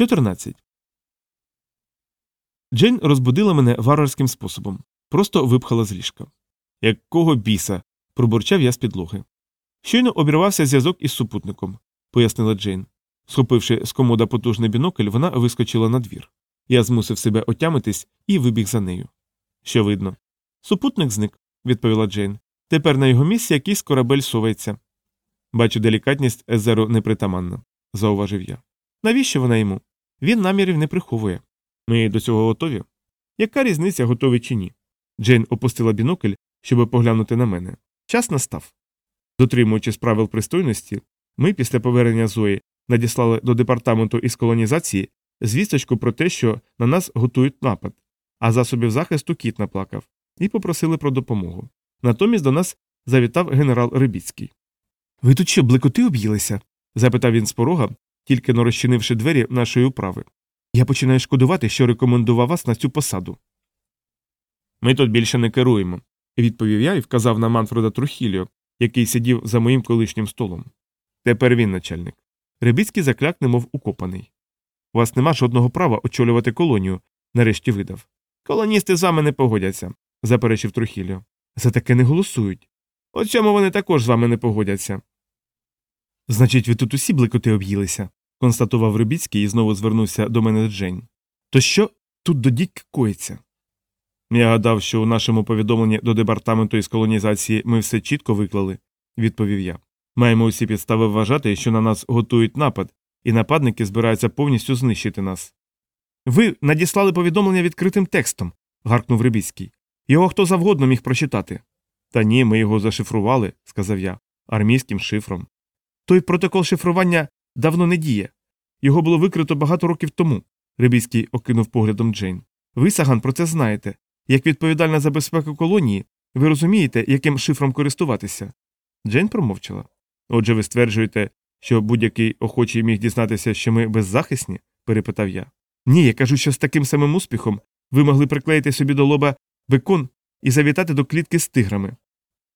14. Джейн розбудила мене варварським способом, просто випхала з ліжка. Якого біса? пробурчав я з підлоги. Щойно обірвався зв'язок із супутником, пояснила Джейн. Схопивши з комода потужний бінокль, вона вискочила на двір. Я змусив себе отямитись і вибіг за нею. Що видно? Супутник зник, відповіла Джейн. Тепер на його місці якийсь корабель совається. Бачу, делікатність Езеру непритаманна, зауважив я. Навіщо вона йому? Він намірів не приховує. Ми до цього готові? Яка різниця, готові чи ні? Джейн опустила бінокль, щоб поглянути на мене. Час настав. Дотримуючись правил пристойності, ми після повернення Зої надіслали до департаменту із колонізації звісточку про те, що на нас готують напад, а засобів захисту кіт наплакав, і попросили про допомогу. Натомість до нас завітав генерал Рибіцький. Ви тут що, блекоти об'їлися? запитав він з порога, тільки но розчинивши двері нашої управи. Я починаю шкодувати, що рекомендував вас на цю посаду. Ми тут більше не керуємо, відповів я і вказав на Манфреда Трухіліо, який сидів за моїм колишнім столом. Тепер він начальник. Рибіцький закляк, немов укопаний. У вас нема жодного права очолювати колонію, нарешті видав. Колоністи з вами не погодяться, заперечив Трухіліо. За таке не голосують. У цьому вони також з вами не погодяться. Значить, ви тут усі блекоти об'їлися, констатував Рибіцький і знову звернувся до мене Джейн. То що тут до дідька коїться? Я гадав, що у нашому повідомленні до департаменту із колонізації ми все чітко виклали, відповів я. Маємо усі підстави вважати, що на нас готують напад, і нападники збираються повністю знищити нас. Ви надіслали повідомлення відкритим текстом, гаркнув Рибіцький. Його хто завгодно міг прочитати. Та ні, ми його зашифрували, сказав я, армійським шифром. Той протокол шифрування давно не діє. Його було викрито багато років тому. Рибіцький окинув поглядом Джейн. Ви, Саган, про це знаєте. Як відповідальна за безпеку колонії, ви розумієте, яким шифром користуватися? Джейн промовчала. Отже, ви стверджуєте, що будь-який охочий міг дізнатися, що ми беззахисні? перепитав я. Ні, я кажу, що з таким самим успіхом ви могли приклеїти собі до лоба бекон і завітати до клітки з тиграми.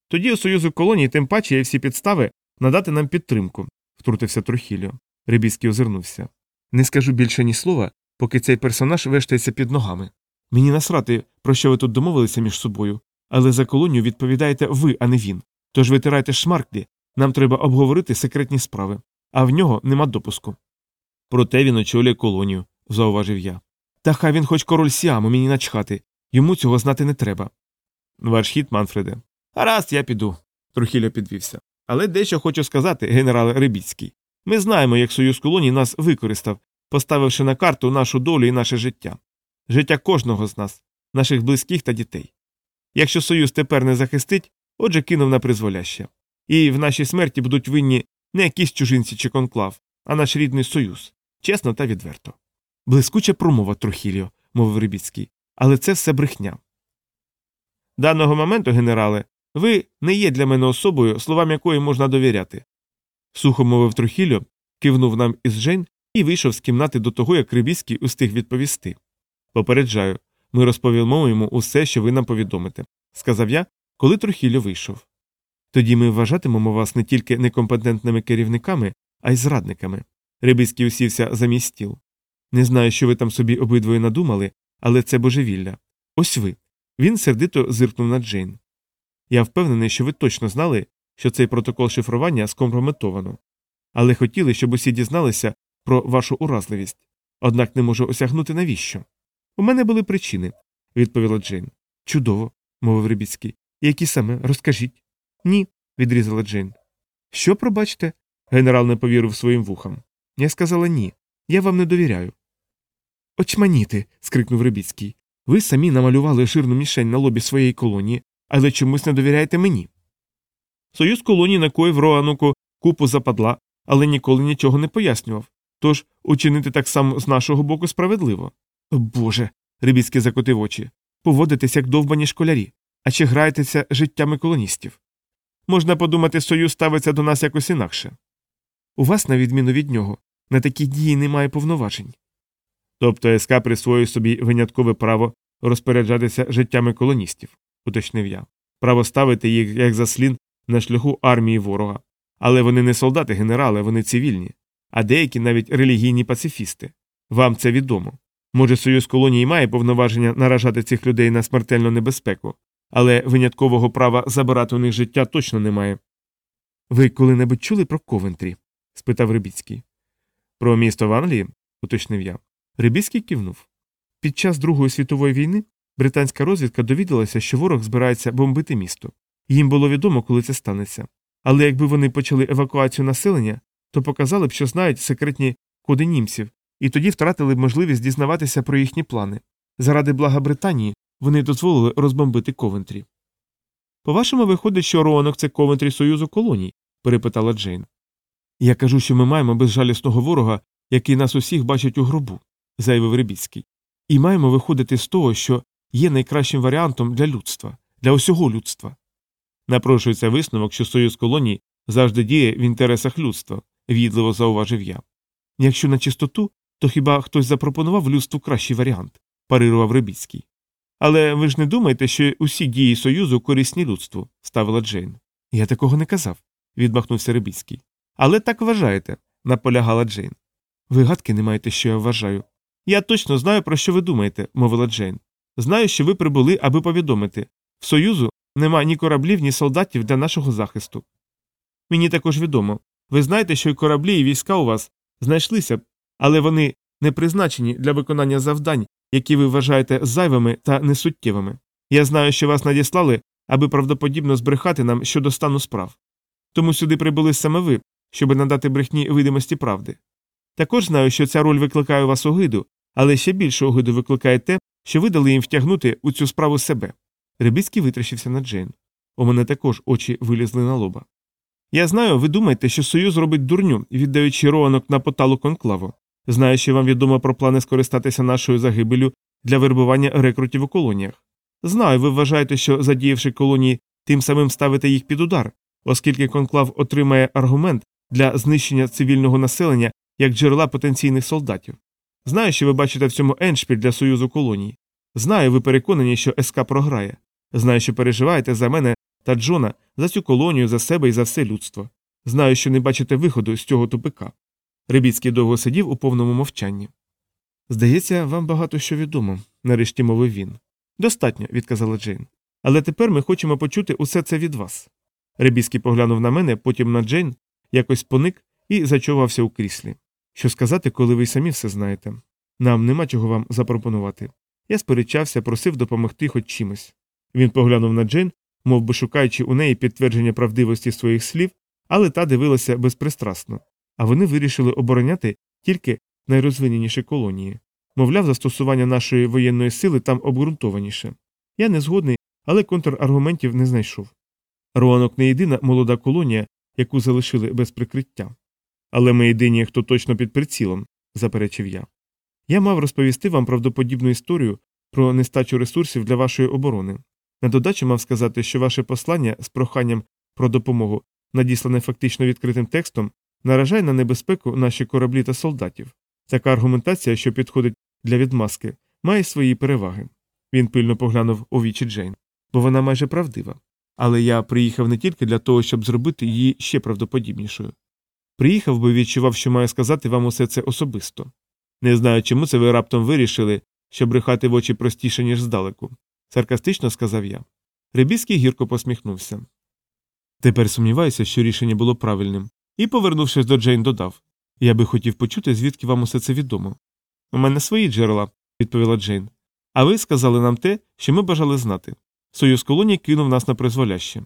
Тоді у Союзу колонії тим паче є всі підстави надати нам підтримку, втрутився Трухіліо. Рибіський озирнувся. Не скажу більше ні слова, поки цей персонаж вештається під ногами. Мені насрати, про що ви тут домовилися між собою, але за колонію відповідаєте ви, а не він. Тож витирайте шмарклі, нам треба обговорити секретні справи, а в нього нема допуску. Проте він очолює колонію, зауважив я. Та хай він хоч король Сіаму, мені начхати, йому цього знати не треба. Ваш хід, Манфреде. Гаразд, я піду. Трухіля підвівся. Але дещо хочу сказати, генерал Рибіцький. Ми знаємо, як союз колоній нас використав, поставивши на карту нашу долю і наше життя, життя кожного з нас, наших близьких та дітей. Якщо союз тепер не захистить, отже кинув на призволяще. І в нашій смерті будуть винні не якісь чужинці чи конклав, а наш рідний союз, чесно та відверто. Блискуча промова, Трухіліо, мовив Рибіцький, але це все брехня. Даного моменту, генерале, ви не є для мене особою, словам якої можна довіряти. Сухо мовив Трухіліо, кивнув нам із Жень і вийшов з кімнати до того, як Рибіцький устиг відповісти. Попереджаю, ми розповімо йому усе, що ви нам повідомите, сказав я, коли Трухіліо вийшов. Тоді ми вважатимемо вас не тільки некомпетентними керівниками, а й зрадниками. Рибицький усівся за мій стіл. Не знаю, що ви там собі обидвоє надумали, але це божевілля. Ось ви. Він сердито зиркнув на Джейн. Я впевнений, що ви точно знали, що цей протокол шифрування скомпрометовано, але хотіли, щоб усі дізналися про вашу уразливість. Однак не можу осягнути навіщо. У мене були причини, відповіла Джейн. Чудово, мовив Рибіцький. Які саме розкажіть. Ні, відрізала Джейн. Що, пробачте? Генерал не повірив своїм вухам. Я сказала ні. Я вам не довіряю. Очманіти. скрикнув Рибіцький. Ви самі намалювали жирну мішень на лобі своєї колонії, але чомусь не довіряєте мені. Союз колонії накоїв Роануку купу западла, але ніколи нічого не пояснював. Тож учинити так само з нашого боку справедливо. О Боже. Рибіцький закотив очі. Поводитесь як довбані школярі, а чи граєтеся життями колоністів. Можна подумати, союз ставиться до нас якось інакше. У вас, на відміну від нього, на такі дії немає повноважень. Тобто СК присвоює собі виняткове право розпоряджатися життями колоністів, уточнив я, право ставити їх як заслін на шляху армії ворога. Але вони не солдати, генерали, вони цивільні, а деякі навіть релігійні пацифісти. Вам це відомо. Може, Союз колонії має повноваження наражати цих людей на смертельну небезпеку, але виняткового права забирати у них життя точно немає. Ви коли-небудь чули про Ковентрі? спитав Рибіцький. Про місто в Англії? уточнив я. Рибіцький кивнув. Під час Другої світової війни британська розвідка довідалася, що ворог збирається бомбити місто. Їм було відомо, коли це станеться. Але якби вони почали евакуацію населення, то показали б, що знають секретні коди німців, і тоді втратили б можливість дізнаватися про їхні плани. Заради блага Британії вони дозволили розбомбити Ковентрі. По вашому виходить, що Роанок це Ковентрі Союзу колоній? перепитала Джейн. Я кажу, що ми маємо безжалісного ворога, який нас усіх бачить у гробу, заявив Рибіцький. І маємо виходити з того, що є найкращим варіантом для людства, для усього людства. Напрошується висновок, що Союз колоній завжди діє в інтересах людства, в'їдливо зауважив я. Якщо на чистоту, то хіба хтось запропонував людству кращий варіант, парирував Рибіцький. Але ви ж не думаєте, що усі дії Союзу корисні людству, ставила Джейн. Я такого не казав, відмахнувся Рибіцький. Але так вважаєте, наполягала Джейн. Ви гадки не маєте, що я вважаю. Я точно знаю, про що ви думаєте, мовила Джейн. Знаю, що ви прибули, аби повідомити в Союзу нема ні кораблів, ні солдатів для нашого захисту. Мені також відомо. Ви знаєте, що й кораблі, і війська у вас знайшлися, але вони не призначені для виконання завдань, які ви вважаєте зайвими та несуттєвими. Я знаю, що вас надіслали, аби правдоподібно збрехати нам щодо стану справ. Тому сюди прибули саме ви, щоб надати брехні видимості правди. Також знаю, що ця роль викликає у вас огиду, але ще більше огиду викликає те, що ви дали їм втягнути у цю справу себе. Рибіцький витріщився на Джейн. У мене також очі вилізли на лоба. Я знаю, ви думаєте, що Союз робить дурню, віддаючи роанок на поталу конклаву. Знаю, що вам відомо про плани скористатися нашою загибелю для вербування рекрутів у колоніях. Знаю, ви вважаєте, що, задіявши колонії, тим самим ставите їх під удар, оскільки конклав отримає аргумент для знищення цивільного населення як джерела потенційних солдатів. Знаю, що ви бачите в цьому еншпіль для Союзу колоній. Знаю, ви переконані, що СК програє. Знаю, що переживаєте за мене та Джона, за цю колонію, за себе і за все людство. Знаю, що не бачите виходу з цього тупика. Рибіцький довго сидів у повному мовчанні. Здається, вам багато що відомо, нарешті мовив він. Достатньо, відказала Джейн. Але тепер ми хочемо почути усе це від вас. Рибіцький поглянув на мене, потім на Джейн, якось поник і зачувався у кріслі. Що сказати, коли ви самі все знаєте? Нам нема чого вам запропонувати. Я сперечався, просив допомогти хоч чимось. Він поглянув на Джейн, мов би шукаючи у неї підтвердження правдивості своїх слів, але та дивилася безпристрасно, а вони вирішили обороняти тільки найрозвиненіші колонії. Мовляв, застосування нашої воєнної сили там обґрунтованіше. Я не згодний, але контраргументів не знайшов. Роанок не єдина молода колонія, яку залишили без прикриття. Але ми єдині, хто точно під прицілом, заперечив я. Я мав розповісти вам правдоподібну історію про нестачу ресурсів для вашої оборони. На додачу мав сказати, що ваше послання з проханням про допомогу, надіслане фактично відкритим текстом, наражає на небезпеку наші кораблі та солдатів. Така аргументація, що підходить для відмазки, має свої переваги. Він пильно поглянув у вічі Джейн, бо вона майже правдива. Але я приїхав не тільки для того, щоб зробити її ще правдоподібнішою. Приїхав, бо відчував, що маю сказати вам усе це особисто. Не знаю, чому це ви раптом вирішили, що брехати в очі простіше, ніж здалеку, саркастично сказав я. Рибіський гірко посміхнувся. Тепер сумніваюся, що рішення було правильним, і, повернувшись до Джейн, додав Я би хотів почути, звідки вам усе це відомо. У мене свої джерела, відповіла Джейн. А ви сказали нам те, що ми бажали знати. Союз колоній кинув нас на призволяще.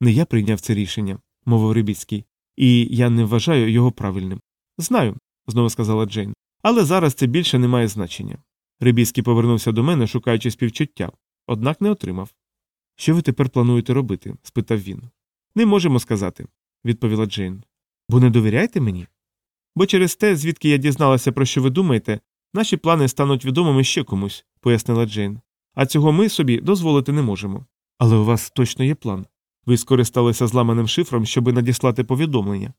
Не я прийняв це рішення, мовив Рибіцький, і я не вважаю його правильним. Знаю, знову сказала Джейн. Але зараз це більше не має значення. Рибіський повернувся до мене, шукаючи співчуття, однак не отримав. Що ви тепер плануєте робити? спитав він. Не можемо сказати, відповіла Джейн. Бо не довіряєте мені? Бо через те, звідки я дізналася, про що ви думаєте, наші плани стануть відомими ще комусь, пояснила Джейн. А цього ми собі дозволити не можемо. Але у вас точно є план. Ви скористалися зламаним шифром, щоби надіслати повідомлення.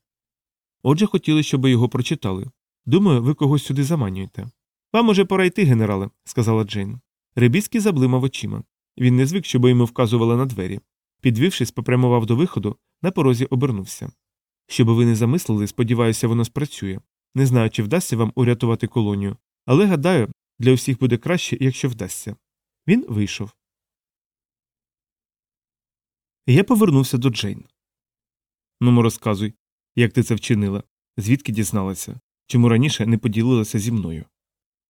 Отже, хотіли, щоб його прочитали. Думаю, ви когось сюди заманюєте. Вам уже пора йти, генерале, сказала Джейн. Рибіцький заблимав очима. Він не звик, щоб йому вказували на двері. Підвівшись, попрямував до виходу, на порозі обернувся. Щоб ви не замислили, сподіваюся, воно спрацює. Не знаю, чи вдасться вам урятувати колонію, але гадаю, для усіх буде краще, якщо вдасться. Він вийшов. Я повернувся до Джейн. Ну, розказуй, як ти це вчинила, звідки дізналася, чому раніше не поділилася зі мною.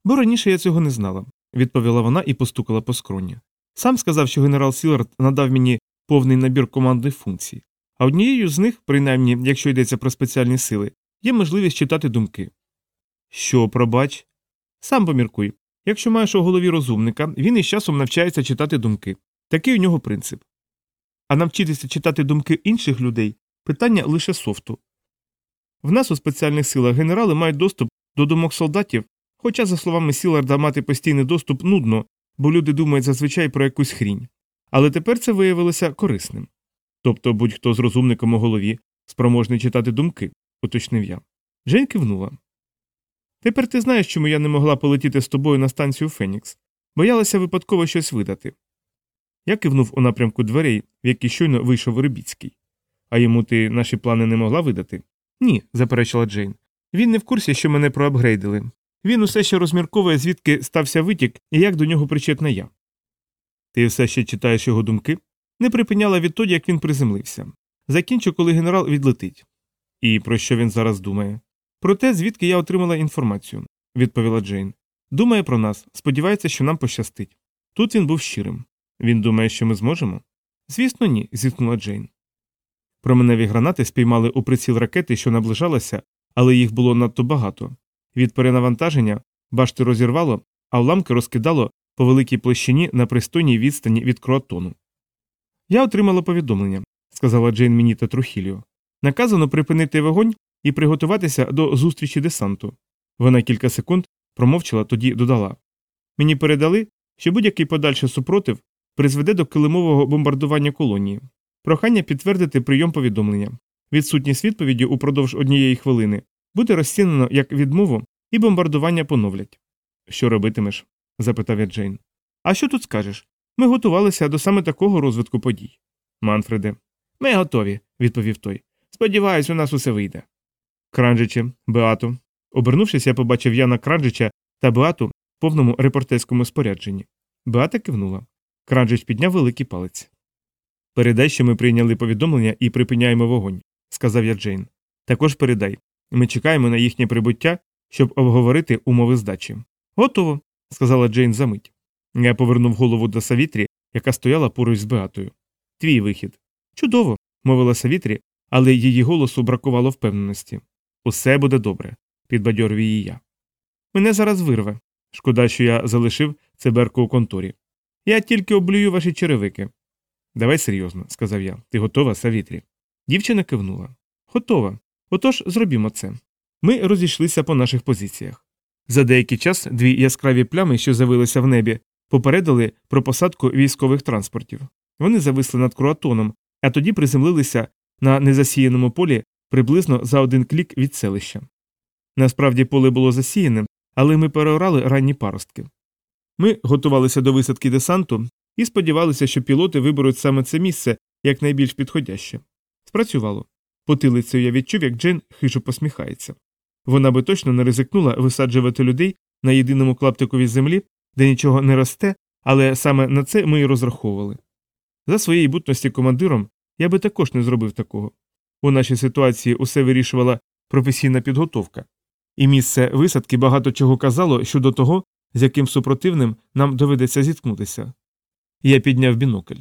Бо раніше я цього не знала, відповіла вона і постукала по скроні. Сам сказав, що генерал Сілард надав мені повний набір командних функцій, а однією з них, принаймні, якщо йдеться про спеціальні сили, є можливість читати думки. Що, пробач? Сам поміркуй. Якщо маєш у голові розумника, він із часом навчається читати думки. Такий у нього принцип. А навчитися читати думки інших людей питання лише софту. В нас у спеціальних силах генерали мають доступ до думок солдатів, хоча, за словами Сіларда, мати постійний доступ нудно, бо люди думають зазвичай про якусь хрінь. Але тепер це виявилося корисним. Тобто будь-хто з розумником у голові спроможний читати думки, уточнив я. Жень кивнула. Тепер ти знаєш, чому я не могла полетіти з тобою на станцію Фенікс, боялася випадково щось видати. Я кивнув у напрямку дверей, в які щойно вийшов Рибіцький. А йому ти наші плани не могла видати? Ні, заперечила Джейн. Він не в курсі, що мене проапгрейдили. Він усе ще розмірковує, звідки стався витік і як до нього причетна я. Ти все ще читаєш його думки? Не припиняла відтоді, як він приземлився. Закінчу, коли генерал відлетить. І про що він зараз думає? Про те, звідки я отримала інформацію, відповіла Джейн. Думає про нас, сподівається, що нам пощастить. Тут він був щирим. Він думає, що ми зможемо? Звісно, ні, зіткнула Джейн. Променеві гранати спіймали у приціл ракети, що наближалася, але їх було надто багато. Від перенавантаження башти розірвало, а уламки розкидало по великій площині на пристойній відстані від кроатону. Я отримала повідомлення, сказала Джейн мені та Трухіліо. Наказано припинити вогонь і приготуватися до зустрічі десанту. Вона кілька секунд промовчала, тоді додала. Мені передали, що будь-який подальший супротив призведе до килимового бомбардування колонії. Прохання підтвердити прийом повідомлення. Відсутність відповіді упродовж однієї хвилини буде розцінено як відмову і бомбардування поновлять. Що робитимеш? запитав я Джейн. А що тут скажеш? Ми готувалися до саме такого розвитку подій. Манфреде. Ми готові, відповів той. Сподіваюсь, у нас усе вийде. Кранджиче, Беату. Обернувшись, я побачив Яна Кранджича та Беату в повному репортерському спорядженні. Беата кивнула. Кранджич підняв великий палець. Передай, що ми прийняли повідомлення і припиняємо вогонь, сказав я Джейн. Також передай. Ми чекаємо на їхнє прибуття, щоб обговорити умови здачі. Готово, сказала Джейн за мить. Я повернув голову до Савітрі, яка стояла поруч з Беатою. Твій вихід. Чудово, мовила Савітрі, але її голосу бракувало впевненості. Усе буде добре, підбадьорив її я. Мене зараз вирве. Шкода, що я залишив циберку у конторі. Я тільки облюю ваші черевики. Давай серйозно, сказав я. Ти готова, Савітрі? Дівчина кивнула. Готова. Отож, зробімо це. Ми розійшлися по наших позиціях. За деякий час дві яскраві плями, що з'явилися в небі, попередили про посадку військових транспортів. Вони зависли над круатоном, а тоді приземлилися на незасіяному полі приблизно за один клік від селища. Насправді поле було засіяне, але ми переорали ранні паростки. Ми готувалися до висадки десанту і сподівалися, що пілоти виберуть саме це місце як найбільш підходяще. Спрацювало. Потилицею я відчув, як Джен хижо посміхається. Вона би точно не ризикнула висаджувати людей на єдиному клаптикові землі, де нічого не росте, але саме на це ми й розраховували. За своєї бутності командиром я би також не зробив такого. У нашій ситуації усе вирішувала професійна підготовка, і місце висадки багато чого казало щодо того, з яким супротивним нам доведеться зіткнутися. Я підняв бінокль.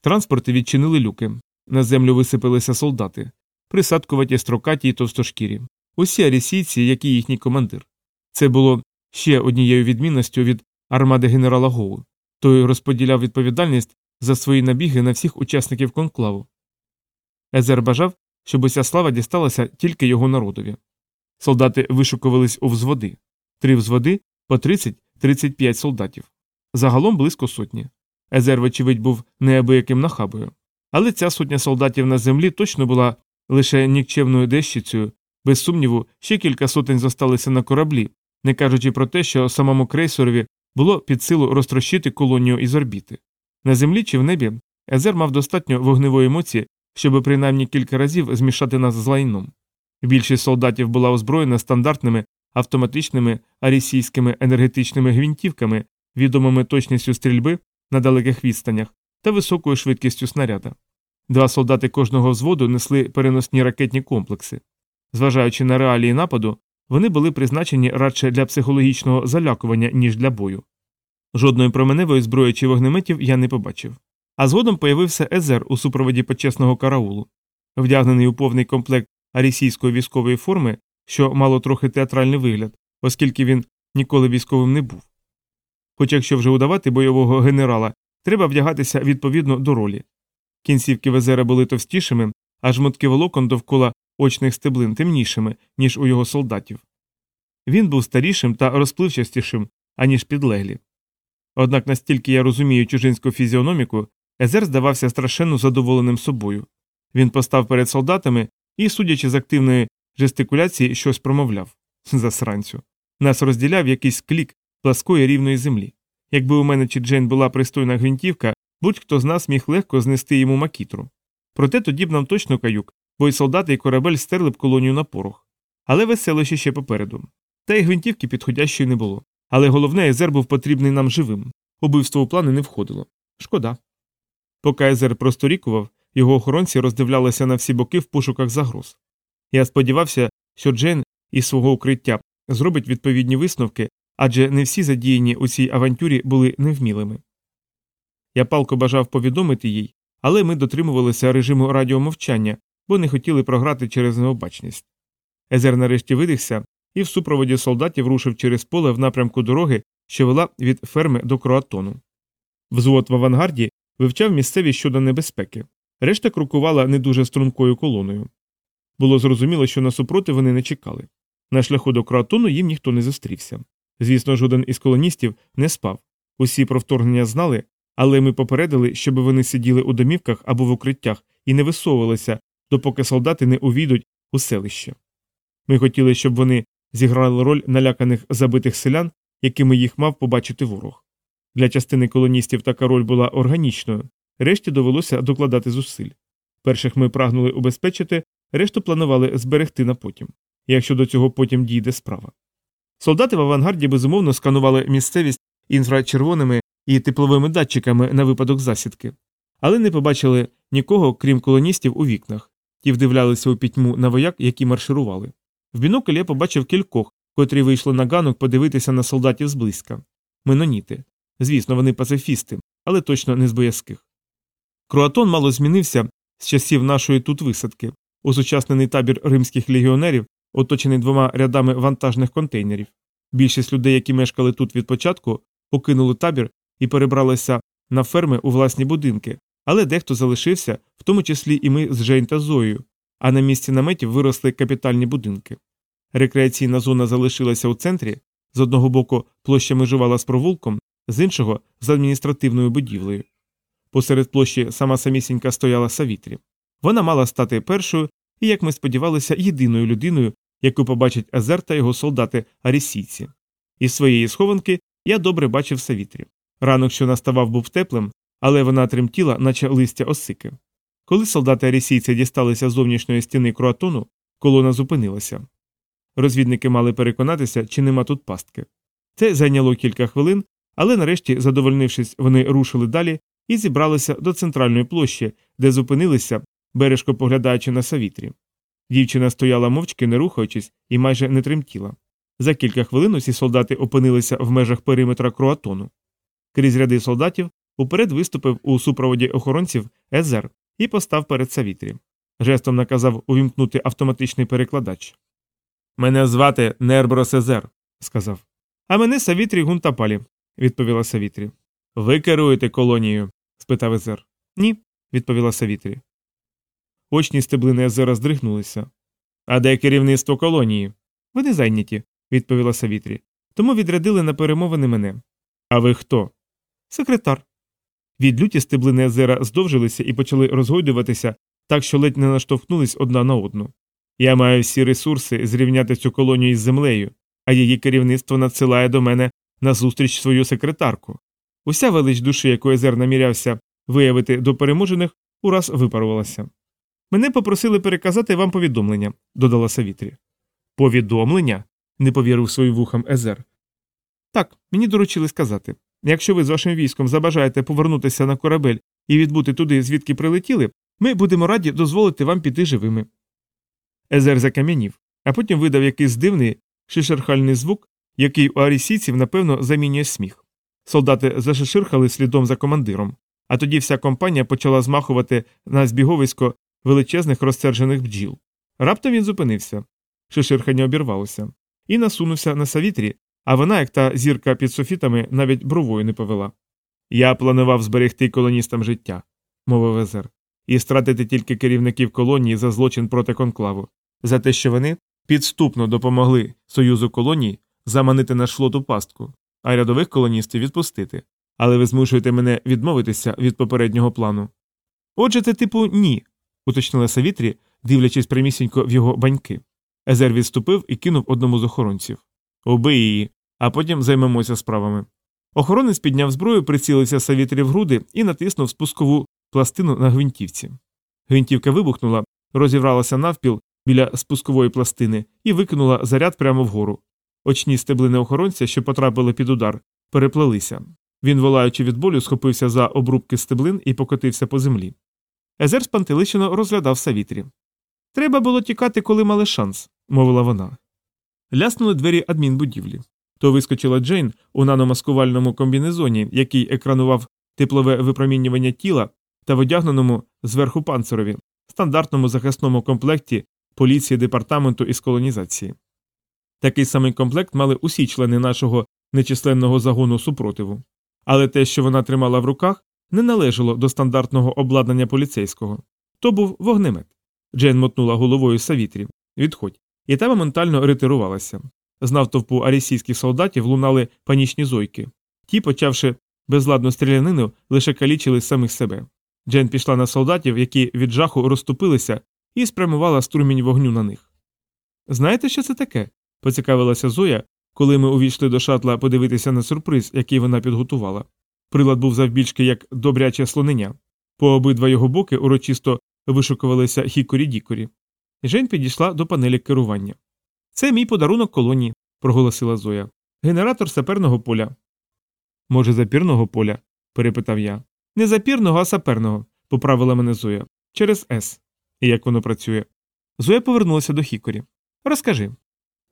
Транспорти відчинили люки. На землю висипалися солдати, присадкуваті строкаті й товстошкірі, усі арісійці, як і їхній командир. Це було ще однією відмінністю від армади генерала Гоу. Той розподіляв відповідальність за свої набіги на всіх учасників конклаву. Езер бажав, щоб уся слава дісталася тільки його народові. Солдати вишукувались у взводи три взводи по 30-35 солдатів. Загалом близько сотні. Езер, вочевидь, був неабияким нахабою. Але ця сотня солдатів на землі точно була лише нікчемною дещицею, без сумніву, ще кілька сотень зосталися на кораблі, не кажучи про те, що самому крейсерові було під силу розтрощити колонію із орбіти. На землі чи в небі Езер мав достатньо вогневої емоції, щоб принаймні кілька разів змішати нас з лайном. Більшість солдатів була озброєна стандартними автоматичними арісійськими енергетичними гвинтівками, відомими точністю стрільби на далеких відстанях та високою швидкістю снаряда. Два солдати кожного взводу несли переносні ракетні комплекси. Зважаючи на реалії нападу, вони були призначені радше для психологічного залякування, ніж для бою. Жодної променевої зброї чи вогнеметів я не побачив. А згодом появився Езер у супроводі почесного караулу. Вдягнений у повний комплект арісійської військової форми, що мало трохи театральний вигляд, оскільки він ніколи військовим не був. Хоч якщо вже удавати бойового генерала, треба вдягатися відповідно до ролі. Кінцівки везера були товстішими, а жмотки волокон довкола очних стеблин темнішими, ніж у його солдатів. Він був старішим та розпливчастішим, аніж підлеглі. Однак настільки я розумію чужинську фізіономіку, Езер здавався страшенно задоволеним собою. Він постав перед солдатами і, судячи з активної жестикуляції, щось промовляв засранцю. Нас розділяв якийсь клік пласкої рівної землі. Якби у мене чи Джейн була пристойна гвинтівка, будь-хто з нас міг легко знести йому макітру. Проте тоді б нам точно каюк, бо й солдати і корабель стерли б колонію на порох. Але веселище ще попереду. Та й гвинтівки підходящої не було. Але головне, Езер був потрібний нам живим. Убивство у плани не входило. Шкода. Поки Езер просторікував, його охоронці роздивлялися на всі боки в пошуках загроз. Я сподівався, що Джейн із свого укриття зробить відповідні висновки, адже не всі задіяні у цій авантюрі були невмілими. Я палко бажав повідомити їй, але ми дотримувалися режиму радіомовчання, бо не хотіли програти через необачність. Езер нарешті видихся і в супроводі солдатів рушив через поле в напрямку дороги, що вела від ферми до кроатону. Взвод в авангарді вивчав місцеві щодо небезпеки, решта крокувала не дуже стрункою колоною. Було зрозуміло, що насупроти вони не чекали. На шляху до кроатону їм ніхто не зустрівся. Звісно, жоден із колоністів не спав. Усі про вторгнення знали, але ми попередили, щоб вони сиділи у домівках або в укриттях і не висовувалися, допоки солдати не увійдуть у селище. Ми хотіли, щоб вони зіграли роль наляканих забитих селян, якими їх мав побачити ворог. Для частини колоністів така роль була органічною, решті довелося докладати зусиль. Перших ми прагнули убезпечити, решту планували зберегти на потім, якщо до цього потім дійде справа. Солдати в авангарді безумовно сканували місцевість інфрачервоними і тепловими датчиками на випадок засідки, але не побачили нікого, крім колоністів у вікнах, ті вдивлялися у пітьму на вояк, які марширували. В бінокль я побачив кількох, котрі вийшли на ганок подивитися на солдатів зблизька. Меноніти. Звісно, вони пацифісти, але точно не з боязких. Круатон мало змінився з часів нашої тут висадки, усучаснений табір римських легіонерів, оточений двома рядами вантажних контейнерів. Більшість людей, які мешкали тут від початку, покинули табір і перебралися на ферми у власні будинки, але дехто залишився, в тому числі і ми з Жейн та Зоєю, а на місці наметів виросли капітальні будинки. Рекреаційна зона залишилася у центрі, з одного боку площа межувала з провулком, з іншого з адміністративною будівлею. Посеред площі сама самісінька стояла Савітрі. Вона мала стати першою і, як ми сподівалися, єдиною людиною, яку побачать Азер та його солдати арісійці. Із своєї схованки я добре бачив Савітрі. Ранок, що наставав, був теплим, але вона тремтіла, наче листя осики. Коли солдати арісійці дісталися з зовнішньої стіни круатону, колона зупинилася. Розвідники мали переконатися, чи нема тут пастки. Це зайняло кілька хвилин, але нарешті, задовольнившись, вони рушили далі і зібралися до центральної площі, де зупинилися, бережко поглядаючи на савітрі. Дівчина стояла мовчки, не рухаючись, і майже не тремтіла. За кілька хвилин усі солдати опинилися в межах периметра круатону. Крізь ряди солдатів уперед виступив у супроводі охоронців Езер і постав перед Савітрі. Жестом наказав увімкнути автоматичний перекладач. Мене звати Нерброс Езер, сказав. А мене Савітрі Гунтапалі, відповіла Савітрі. Ви керуєте колонією? спитав Езер. Ні, відповіла Савітрі. Очні стеблини Езера здригнулися. А де керівництво колонії? Вони зайняті, відповіла Савітрі. Тому відрядили на перемовини мене. А ви хто? Секретар. Від люті стеблини Езера здовжилися і почали розгойдуватися так, що ледь не наштовхнулись одна на одну. Я маю всі ресурси зрівняти цю колонію із землею, а її керівництво надсилає до мене на зустріч свою секретарку. Уся велич душі, яку Езер намірявся виявити до переможених, ураз випарувалася. Мене попросили переказати вам повідомлення, додала Савітрі. Повідомлення? не повірив своїм вухам Езер. Так, мені доручили сказати. Якщо ви з вашим військом забажаєте повернутися на корабель і відбути туди, звідки прилетіли, ми будемо раді дозволити вам піти живими. Езер закам'янів, а потім видав якийсь дивний шишерхальний звук, який у арісійців, напевно, замінює сміх. Солдати зашиширхали слідом за командиром, а тоді вся компанія почала змахувати на збіговисько величезних розсержених бджіл. Раптом він зупинився. Шиширхання обірвалося, і насунувся на савітрі, а вона, як та зірка під софітами, навіть бровою не повела. Я планував зберегти колоністам життя, мовив Езер, і стратити тільки керівників колонії за злочин проти конклаву, за те, що вони підступно допомогли Союзу колоній заманити наш флот у пастку, а рядових колоністів відпустити. Але ви змушуєте мене відмовитися від попереднього плану. Отже, це типу ні, уточнила Савітрі, дивлячись прямісінько в його баньки. Езер відступив і кинув одному з охоронців. Убий її, а потім займемося справами. Охоронець підняв зброю, прицілився Савітрі в груди і натиснув спускову пластину на гвинтівці. Гвинтівка вибухнула, розібралася навпіл біля спускової пластини і викинула заряд прямо вгору. Очні стеблини охоронця, що потрапили під удар, переплелися. Він, волаючи від болю, схопився за обрубки стеблин і покотився по землі. Езер спантеличено розглядав Савітрі. Треба було тікати, коли мали шанс, мовила вона. Ляснули двері адмінбудівлі. То вискочила Джейн у наномаскувальному комбінезоні, який екранував теплове випромінювання тіла та в одягненому зверху панцерові, стандартному захисному комплекті поліції департаменту із колонізації. Такий самий комплект мали усі члени нашого нечисленного загону супротиву. Але те, що вона тримала в руках, не належало до стандартного обладнання поліцейського. То був вогнемет. Джейн мотнула головою Савітрі. Відходь. І та моментально ретирувалася. З навтовпу арісійських солдатів лунали панічні зойки. Ті, почавши безладну стрілянину, лише калічили самих себе. Джен пішла на солдатів, які від жаху розступилися, і спрямувала струмінь вогню на них. Знаєте, що це таке? поцікавилася Зоя, коли ми увійшли до шатла подивитися на сюрприз, який вона підготувала. Прилад був завбільшки як добряче слонення. По обидва його боки урочисто вишукувалися хікорі-дікорі. Жень підійшла до панелі керування. Це мій подарунок колонії, проголосила Зоя. Генератор саперного поля. Може, запірного поля? перепитав я. Не запірного, а саперного, поправила мене Зоя. Через С. І як воно працює? Зоя повернулася до Хікорі. Розкажи.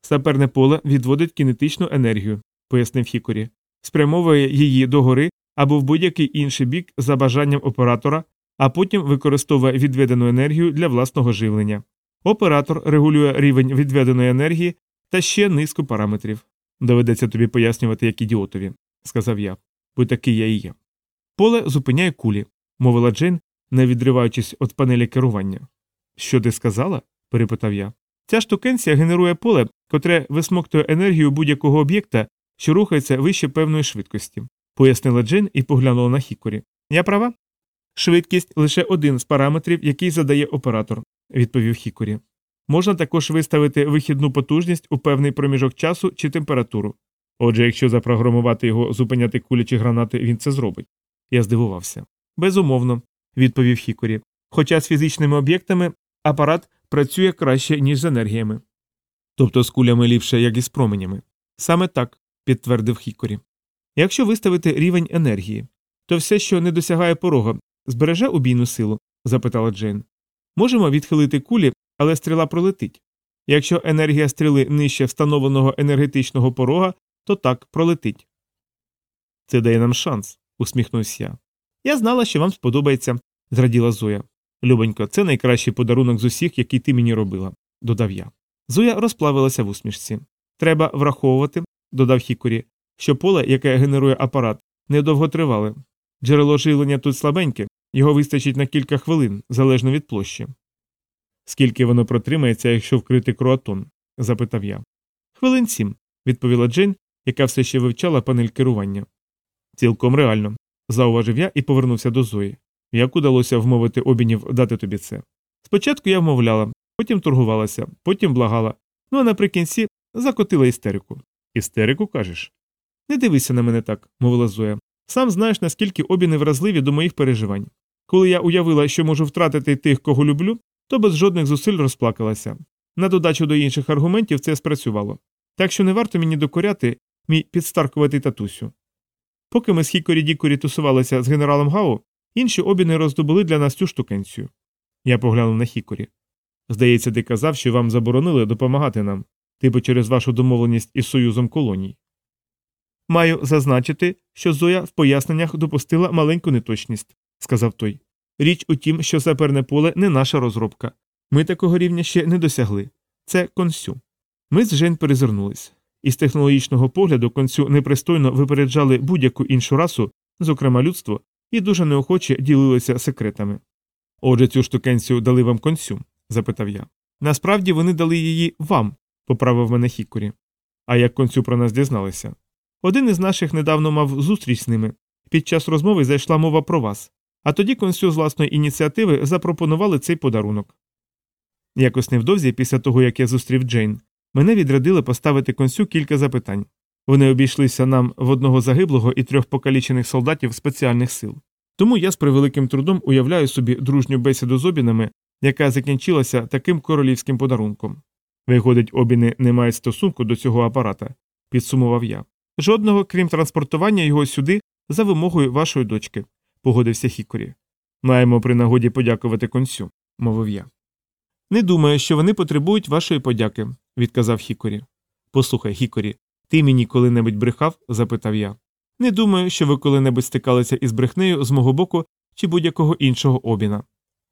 Саперне поле відводить кінетичну енергію, пояснив Хікорі, спрямовує її догори або в будь-який інший бік за бажанням оператора, а потім використовує відведену енергію для власного живлення. Оператор регулює рівень відведеної енергії та ще низку параметрів. Доведеться тобі пояснювати, як ідіотові, сказав я, бо такий я і є. Поле зупиняє кулі, мовила Джейн, не відриваючись від панелі керування. Що ти сказала? перепитав я. Ця штукенція генерує поле, котре висмоктує енергію будь-якого об'єкта, що рухається вище певної швидкості, пояснила Джейн і поглянула на Хікорі. Я права? Швидкість лише один з параметрів, який задає оператор, відповів Хікорі. Можна також виставити вихідну потужність у певний проміжок часу чи температуру. Отже, якщо запрограмувати його зупиняти кулі чи гранати, він це зробить. Я здивувався. Безумовно, відповів Хікорі. Хоча з фізичними об'єктами апарат працює краще, ніж з енергіями. Тобто з кулями ліпше, як і з променями. Саме так, підтвердив Хікорі. Якщо виставити рівень енергії, то все, що не досягає порога, збереже убійну силу? запитала Джейн. Можемо відхилити кулі, але стріла пролетить. Якщо енергія стріли нижче встановленого енергетичного порога, то так пролетить. Це дає нам шанс, усміхнувся я. Я знала, що вам сподобається, зраділа Зоя. Любонько, це найкращий подарунок з усіх, який ти мені робила, додав я. Зоя розплавилася в усмішці. Треба враховувати, додав Хікорі, що поле, яке генерує апарат, недовготривале. Джерело живлення тут слабеньке, його вистачить на кілька хвилин, залежно від площі. Скільки воно протримається, якщо вкрити круатон? запитав я. Хвилин сім, відповіла Джейн, яка все ще вивчала панель керування. Цілком реально, зауважив я і повернувся до Зої. Як удалося вмовити обінів дати тобі це? Спочатку я вмовляла, потім торгувалася, потім благала, ну а наприкінці закотила істерику. Істерику кажеш? Не дивися на мене так, мовила Зоя. Сам знаєш, наскільки обіни вразливі до моїх переживань. Коли я уявила, що можу втратити тих, кого люблю, то без жодних зусиль розплакалася. На додачу до інших аргументів це спрацювало. Так що не варто мені докоряти мій підстаркуватий татусю. Поки ми з Хікорі Дікорі тусувалися з генералом Гау, інші обіни роздобули для нас цю штукенцію. Я поглянув на Хікорі. Здається, ти казав, що вам заборонили допомагати нам, типу через вашу домовленість із Союзом колоній. Маю зазначити, що Зоя в поясненнях допустила маленьку неточність, сказав той. Річ у тім, що саперне поле не наша розробка. Ми такого рівня ще не досягли. Це консю. Ми з Жень перезирнулись. Із технологічного погляду консю непристойно випереджали будь-яку іншу расу, зокрема людство, і дуже неохоче ділилися секретами. Отже, цю штукенцію дали вам консю? запитав я. Насправді вони дали її вам, поправив мене Хікорі. А як консю про нас дізналися? Один із наших недавно мав зустріч з ними. Під час розмови зайшла мова про вас, а тоді консю з власної ініціативи запропонували цей подарунок. Якось невдовзі, після того як я зустрів Джейн, мене відрядили поставити консю кілька запитань. Вони обійшлися нам в одного загиблого і трьох покалічених солдатів спеціальних сил. Тому я з превеликим трудом уявляю собі дружню бесіду з обінами, яка закінчилася таким королівським подарунком. Виходить, обіни не мають стосунку до цього апарата, підсумував я. Жодного, крім транспортування його сюди за вимогою вашої дочки, погодився Хікорі. Маємо при нагоді подякувати консю, мовив я. Не думаю, що вони потребують вашої подяки, відказав Хікорі. Послухай, Хікорі, ти мені коли-небудь брехав? запитав я. Не думаю, що ви коли-небудь стикалися із брехнею з мого боку чи будь-якого іншого обіна.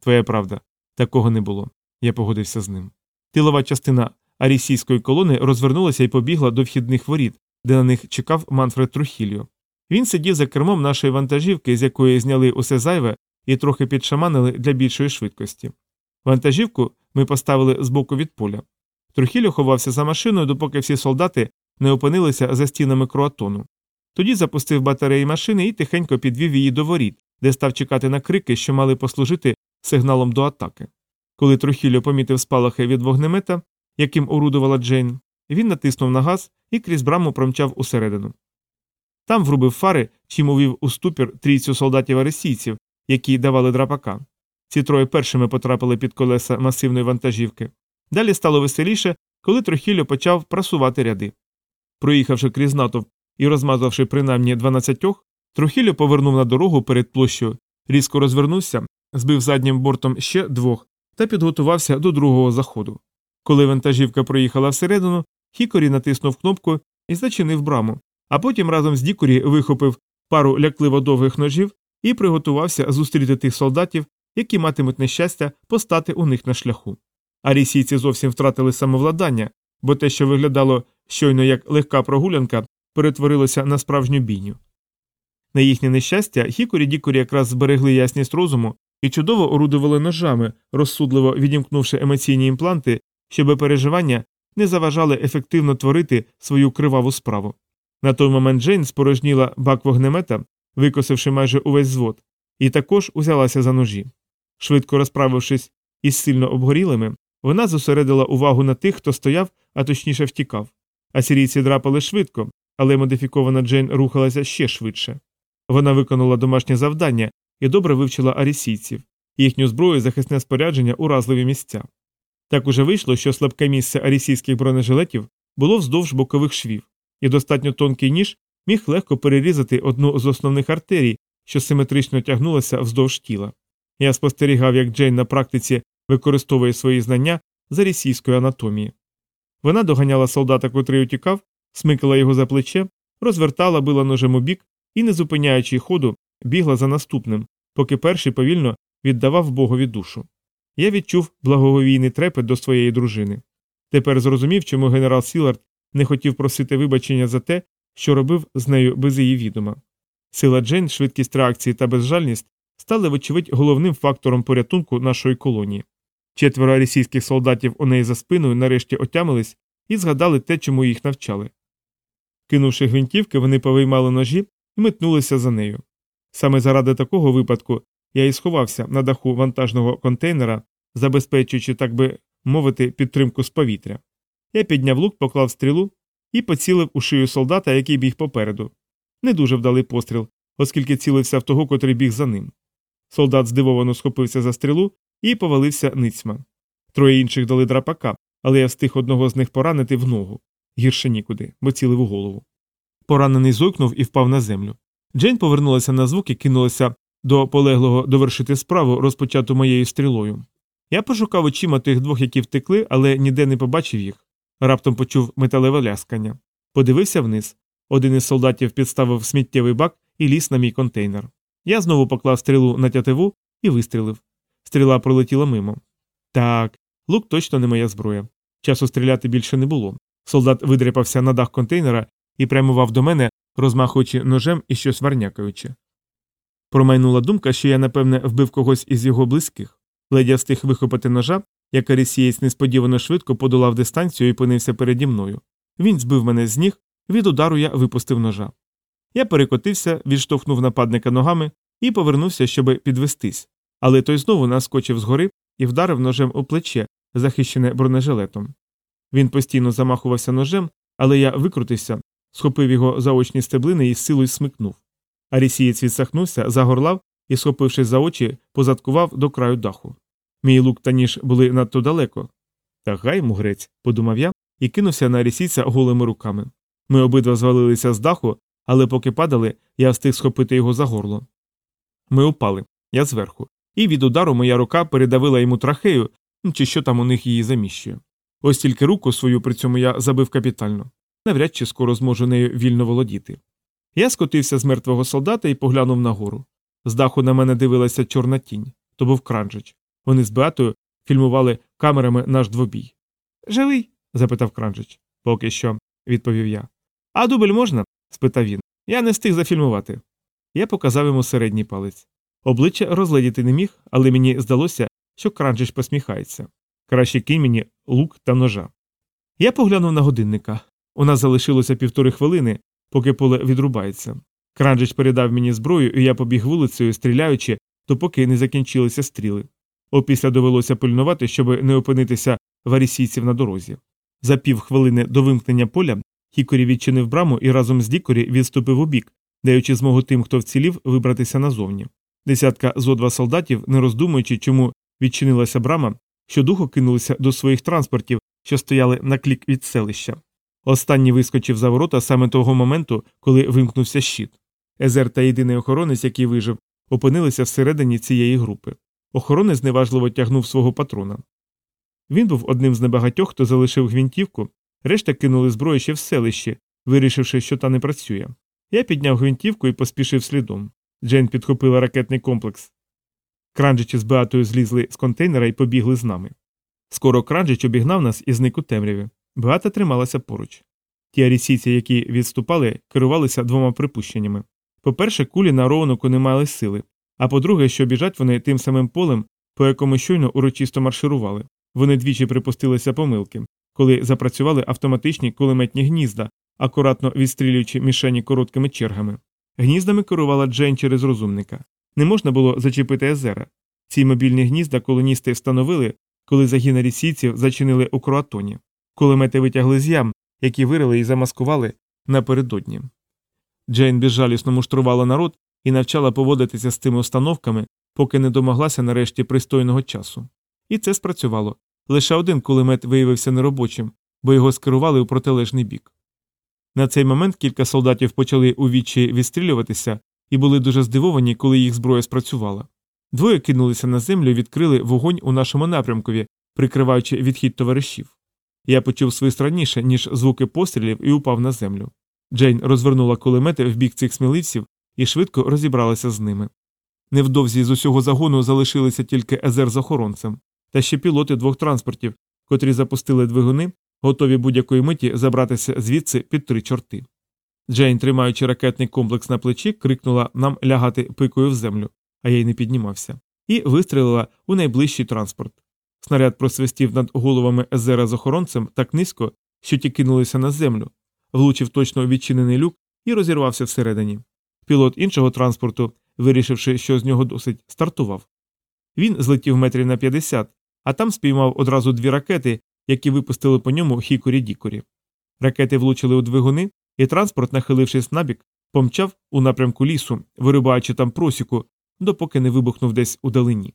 Твоя правда, такого не було. Я погодився з ним. Тилова частина арісійської колони розвернулася і побігла до вхідних воріт, де на них чекав Манфред Трухільо. Він сидів за кермом нашої вантажівки, з якої зняли усе зайве і трохи підшаманили для більшої швидкості. Вантажівку ми поставили збоку від поля. Трухільо ховався за машиною, допоки всі солдати не опинилися за стінами круатону. Тоді запустив батареї машини і тихенько підвів її до воріт, де став чекати на крики, що мали послужити сигналом до атаки. Коли Трухільо помітив спалахи від вогнемета, яким орудувала Джейн, він натиснув на газ і крізь браму промчав усередину. Там врубив фари, чим увів у ступір трійцю солдатів аресійців, які давали драпака. Ці троє першими потрапили під колеса масивної вантажівки. Далі стало веселіше, коли Трохілло почав прасувати ряди. Проїхавши крізь натовп і розмазавши принаймні дванадцятьох, Трохілло повернув на дорогу перед площею, різко розвернувся, збив заднім бортом ще двох та підготувався до другого заходу. Коли вантажівка проїхала всередину, Хікорі натиснув кнопку і зачинив браму, а потім разом з Дікорі вихопив пару лякливо довгих ножів і приготувався зустріти тих солдатів, які матимуть нещастя постати у них на шляху. Арісійці зовсім втратили самовладання, бо те, що виглядало щойно як легка прогулянка, перетворилося на справжню бійню. На їхнє нещастя, Хікорі Дікорі якраз зберегли ясність розуму і чудово орудували ножами, розсудливо відімкнувши емоційні імпланти, щоб переживання не заважали ефективно творити свою криваву справу. На той момент Джейн спорожніла бак вогнемета, викосивши майже увесь звод, і також узялася за ножі. Швидко розправившись із сильно обгорілими, вона зосередила увагу на тих, хто стояв, а точніше втікав. Асірійці драпали швидко, але модифікована Джейн рухалася ще швидше. Вона виконала домашнє завдання і добре вивчила арісійців, їхню зброю захисне спорядження уразливі місця. Так уже вийшло, що слабке місце арісійських бронежилетів було вздовж бокових швів, і достатньо тонкий ніж міг легко перерізати одну з основних артерій, що симетрично тягнулася вздовж тіла. Я спостерігав, як Джейн на практиці використовує свої знання з арісійської анатомії. Вона доганяла солдата, котрий утікав, смикала його за плече, розвертала, била ножем у бік і, не зупиняючи ходу, бігла за наступним, поки перший повільно віддавав богові душу. Я відчув благоговійний трепет до своєї дружини. Тепер зрозумів, чому генерал Сілард не хотів просити вибачення за те, що робив з нею без її відома. Сила Джейн, швидкість реакції та безжальність стали, вочевидь, головним фактором порятунку нашої колонії. Четверо російських солдатів у неї за спиною нарешті отямились і згадали те, чому їх навчали. Кинувши гвинтівки, вони повиймали ножі і метнулися за нею. Саме заради такого випадку я і сховався на даху вантажного контейнера, забезпечуючи, так би мовити, підтримку з повітря. Я підняв лук, поклав стрілу і поцілив у шию солдата, який біг попереду. Не дуже вдалий постріл, оскільки цілився в того, котрий біг за ним. Солдат здивовано схопився за стрілу і повалився ницьма. Троє інших дали драпака, але я встиг одного з них поранити в ногу. Гірше нікуди, бо цілив у голову. Поранений зойкнув і впав на землю. Джейн повернулася на звук і кинулася до полеглого довершити справу, розпочату моєю стрілою. Я пошукав очима тих двох, які втекли, але ніде не побачив їх. Раптом почув металеве ляскання. Подивився вниз. Один із солдатів підставив сміттєвий бак і ліз на мій контейнер. Я знову поклав стрілу на тятиву і вистрілив. Стріла пролетіла мимо. Так, лук точно не моя зброя. Часу стріляти більше не було. Солдат видряпався на дах контейнера і прямував до мене, розмахуючи ножем і щось варнякаючи. Промайнула думка, що я, напевне, вбив когось із його близьких. Ледь я встиг вихопити ножа, як арісієць несподівано швидко подолав дистанцію і опинився переді мною. Він збив мене з ніг, від удару я випустив ножа. Я перекотився, відштовхнув нападника ногами і повернувся, щоб підвестись, але той знову наскочив згори і вдарив ножем у плече, захищене бронежилетом. Він постійно замахувався ножем, але я викрутився, схопив його за очні стеблини і з силою смикнув. Арісієць відсахнувся, загорлав і, схопившись за очі, позадкував до краю даху. Мій лук та ніж були надто далеко. Та гай мугрець, подумав я і кинувся на арісійця голими руками. Ми обидва звалилися з даху, але поки падали, я встиг схопити його за горло. Ми упали, я зверху, і від удару моя рука передавила йому трахею, чи що там у них її заміщує. Ось тільки руку свою при цьому я забив капітально, навряд чи скоро зможу нею вільно володіти. Я скотився з мертвого солдата і поглянув нагору. З даху на мене дивилася чорна тінь то був Кранжич. Вони з Беатою фільмували камерами наш двобій. Живий? запитав Кранжич. Поки що, відповів я. А дубль можна? спитав він. Я не встиг зафільмувати. Я показав йому середній палець. Обличчя розгледіти не міг, але мені здалося, що Кранжич посміхається. Краще кинь мені лук та ножа. Я поглянув на годинника. У нас залишилося півтори хвилини, поки поле відрубається. Кранжич передав мені зброю, і я побіг вулицею, стріляючи, допоки не закінчилися стріли. Опісля довелося пильнувати, щоб не опинитися варісійців на дорозі. За півхвилини до вимкнення поля Хікорі відчинив браму і разом з Дікорі відступив у бік, даючи змогу тим, хто вцілів, вибратися назовні. Десятка зо два солдатів, не роздумуючи, чому відчинилася брама, щодуху кинулися до своїх транспортів, що стояли на клік від селища. Останній вискочив за ворота саме того моменту, коли вимкнувся щит. Езер та єдиний охоронець, який вижив, опинилися всередині цієї групи. Охоронець неважливо тягнув свого патрона. Він був одним з небагатьох, хто залишив гвинтівку, решта кинули зброю ще в селищі, вирішивши, що та не працює. Я підняв гвинтівку і поспішив слідом. Джейн підхопила ракетний комплекс. Кранджичі з Беатою злізли з контейнера і побігли з нами. Скоро Кранджич обігнав нас і зник у темряві. Беата трималася поруч. Ті арісійці, які відступали, керувалися двома припущеннями. По-перше, кулі на Роуноку не мали сили, а по-друге, що біжать вони тим самим полем, по якому щойно урочисто марширували. Вони двічі припустилися помилки, коли запрацювали автоматичні кулеметні гнізда, акуратно відстрілюючи мішені короткими чергами. Гніздами керувала Джейн через розумника. Не можна було зачепити езера. Ці мобільні гнізда колоністи встановили, коли загін арісійців зачинили у Кроатоні. Кулемети витягли з ям, які вирили і замаскували напередодні. Джейн безжалісно муштрувала народ і навчала поводитися з цими установками, поки не домоглася нарешті пристойного часу. І це спрацювало. Лише один кулемет виявився неробочим, бо його скерували у протилежний бік. На цей момент кілька солдатів почали у відчі відстрілюватися і були дуже здивовані, коли їх зброя спрацювала. Двоє кинулися на землю і відкрили вогонь у нашому напрямкові, прикриваючи відхід товаришів. Я почув свист раніше, ніж звуки пострілів, і упав на землю. Джейн розвернула кулемети в бік цих сміливців і швидко розібралася з ними. Невдовзі з усього загону залишилися тільки езер з охоронцем, та ще пілоти двох транспортів, котрі запустили двигуни, готові будь-якої миті забратися звідси під три чорти. Джейн, тримаючи ракетний комплекс на плечі, крикнула нам лягати пикою в землю, а я й не піднімався, і вистрілила у найближчий транспорт. Снаряд просвистів над головами езера з охоронцем так низько, що ті кинулися на землю, влучив точно у відчинений люк і розірвався всередині. Пілот іншого транспорту, вирішивши, що з нього досить, стартував. Він злетів метрів на 50, а там спіймав одразу дві ракети, які випустили по ньому хікорі дікорі. Ракети влучили у двигуни, і транспорт, нахилившись набік, помчав у напрямку лісу, вирубаючи там просіку, допоки не вибухнув десь у далині.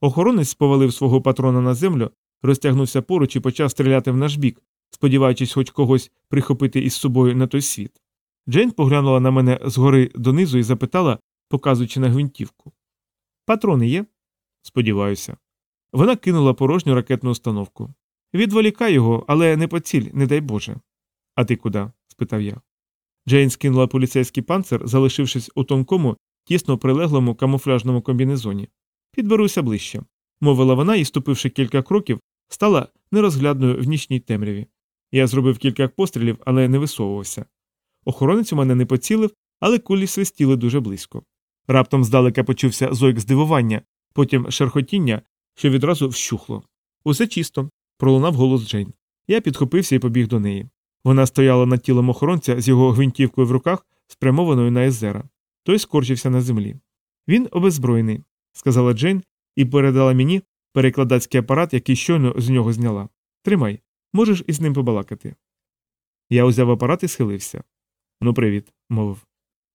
Охоронець повалив свого патрона на землю, розтягнувся поруч і почав стріляти в наш бік, сподіваючись хоч когось прихопити із собою на той світ. Джейн поглянула на мене згори донизу і запитала, показуючи на гвинтівку. Патрони є? Сподіваюся. Вона кинула порожню ракетну установку. Відволікай його, але не по ціль, не дай Боже. А ти куди? спитав я. Джейн скинула поліцейський панцир, залишившись у тонкому, тісно прилеглому камуфляжному комбінезоні. Підберуся ближче, мовила вона і, ступивши кілька кроків, стала нерозглядною в нічній темряві. Я зробив кілька пострілів, але не висовувався. Охоронець у мене не поцілив, але кулі свистіли дуже близько. Раптом здалека почувся зойк здивування, потім шерхотіння, що відразу вщухло. Усе чисто, пролунав голос Джейн. Я підхопився і побіг до неї. Вона стояла над тілом охоронця з його гвинтівкою в руках, спрямованою на Езера. Той скорчився на землі. Він обезброєний, сказала Джейн і передала мені перекладацький апарат, який щойно з нього зняла. Тримай, можеш із ним побалакати. Я узяв апарат і схилився. Ну, привіт, мовив.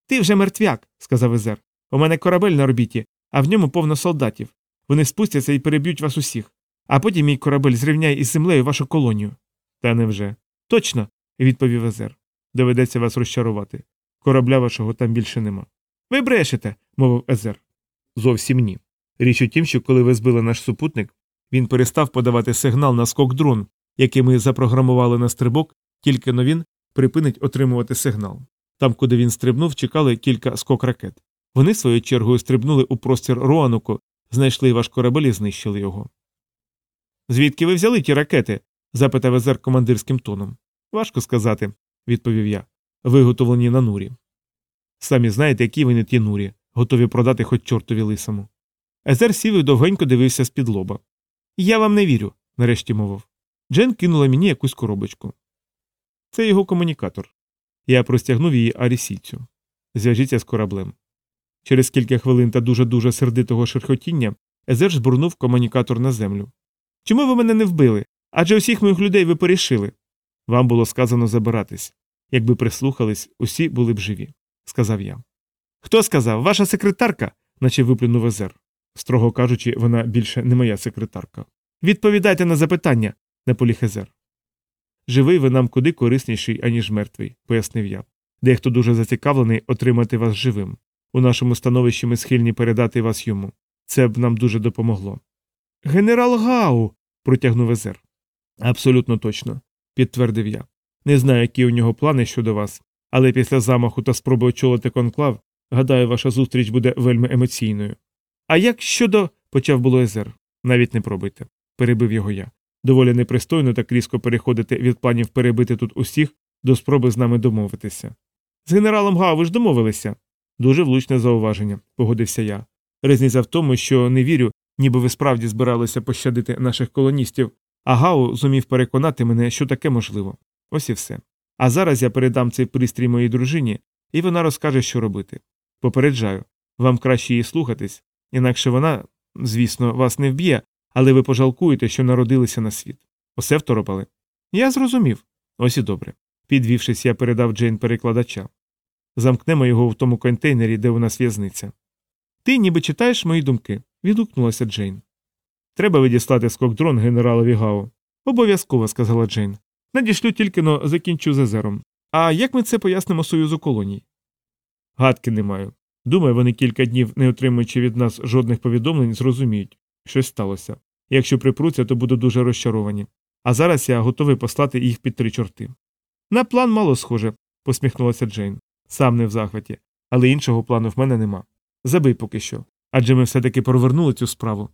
Ти вже мертвяк, сказав Езер. У мене корабель на орбіті, а в ньому повно солдатів. Вони спустяться і переб'ють вас усіх. А потім мій корабель зрівняє із землею вашу колонію. Та невже? Точно, відповів Езер. Доведеться вас розчарувати. Корабля вашого там більше нема. Ви брешете, мовив Езер. Зовсім ні. Річ у тім, що коли ви збили наш супутник, він перестав подавати сигнал на скок дрон, який ми запрограмували на стрибок, тільки но він припинить отримувати сигнал. Там, куди він стрибнув, чекали кілька скок ракет. Вони своєю чергою стрибнули у простір Роануку, знайшли ваш корабель і знищили його. Звідки ви взяли ті ракети? запитав Езер командирським тоном. Важко сказати, відповів я. Виготовлені на нурі. Самі знаєте, які вони ті нурі, готові продати хоч чортові лисому. Езер сів і довгенько дивився з-під лоба. Я вам не вірю, нарешті мовив. Джен кинула мені якусь коробочку. Це його комунікатор. Я простягнув її арісійцю. Зв'яжіться з кораблем. Через кілька хвилин та дуже дуже сердитого шерхотіння Езер збурнув комунікатор на землю. Чому ви мене не вбили? Адже усіх моїх людей ви порішили. Вам було сказано забиратись. Якби прислухались, усі були б живі, сказав я. Хто сказав? Ваша секретарка, наче виплюнув Езер. Строго кажучи, вона більше не моя секретарка. Відповідайте на запитання, наполіг Езер. Живий ви нам куди корисніший, аніж мертвий, пояснив я. Дехто дуже зацікавлений отримати вас живим. У нашому становищі ми схильні передати вас йому. Це б нам дуже допомогло. Генерал Гау. протягнув Езер. Абсолютно точно, підтвердив я. Не знаю, які у нього плани щодо вас, але після замаху та спроби очолити конклав, гадаю, ваша зустріч буде вельми емоційною. А як щодо. почав було Езер. Навіть не пробуйте, перебив його я. Доволі непристойно так різко переходити від планів перебити тут усіх до спроби з нами домовитися. З генералом Гау ви ж домовилися. Дуже влучне зауваження, погодився я. Різниця в тому, що не вірю, ніби ви справді збиралися пощадити наших колоністів, а Гау зумів переконати мене, що таке можливо. Ось і все. А зараз я передам цей пристрій моїй дружині, і вона розкаже, що робити. Попереджаю, вам краще її слухатись, інакше вона, звісно, вас не вб'є, але ви пожалкуєте, що народилися на світ. Усе второпали. Я зрозумів. Ось і добре. Підвівшись, я передав Джейн перекладача. Замкнемо його в тому контейнері, де у нас в'язниця. Ти ніби читаєш мої думки, відгукнулася Джейн. Треба відіслати скок-дрон генералові Гао. Обов'язково, сказала Джейн. Надішлю тільки но закінчу з езером. А як ми це пояснимо Союзу колоній? Гадки не маю. Думаю, вони кілька днів, не отримуючи від нас жодних повідомлень, зрозуміють, щось сталося. Якщо припруться, то буду дуже розчаровані. А зараз я готовий послати їх під три чорти. На план мало схоже, посміхнулася Джейн. Сам не в захваті, але іншого плану в мене нема. Забий поки що. Адже ми все таки провернули цю справу.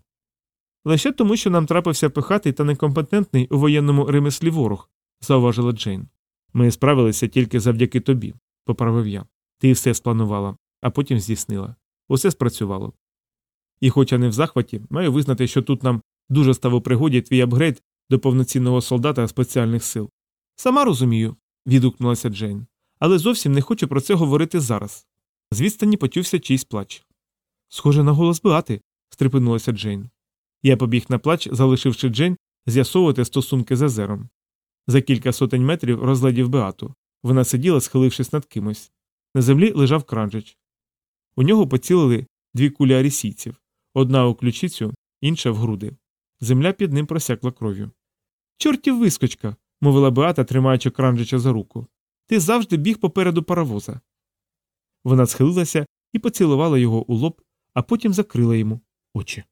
Лише тому, що нам трапився пихатий та некомпетентний у воєнному ремеслі ворог, зауважила Джейн. Ми справилися тільки завдяки тобі, поправив я. Ти все спланувала, а потім здійснила. Усе спрацювало. І, хоча не в захваті, маю визнати, що тут нам дуже став у пригоді твій апгрейд до повноцінного солдата спеціальних сил. Сама розумію, відгукнулася Джейн, але зовсім не хочу про це говорити зараз. З відстані почувся чийсь плач. Схоже на голос Беати, стрепенулася Джейн. Я побіг на плач, залишивши Джейн з'ясовувати стосунки з езером. За кілька сотень метрів розглядів Беату. Вона сиділа, схилившись над кимось. На землі лежав кранжич. У нього поцілили дві кулі арісійців одна у ключицю, інша в груди. Земля під ним просякла кров'ю. Чортів вискочка, мовила Беата, тримаючи Кранджича за руку. Ти завжди біг попереду паровоза. Вона схилилася і поцілувала його у лоб, а потім закрила йому очі.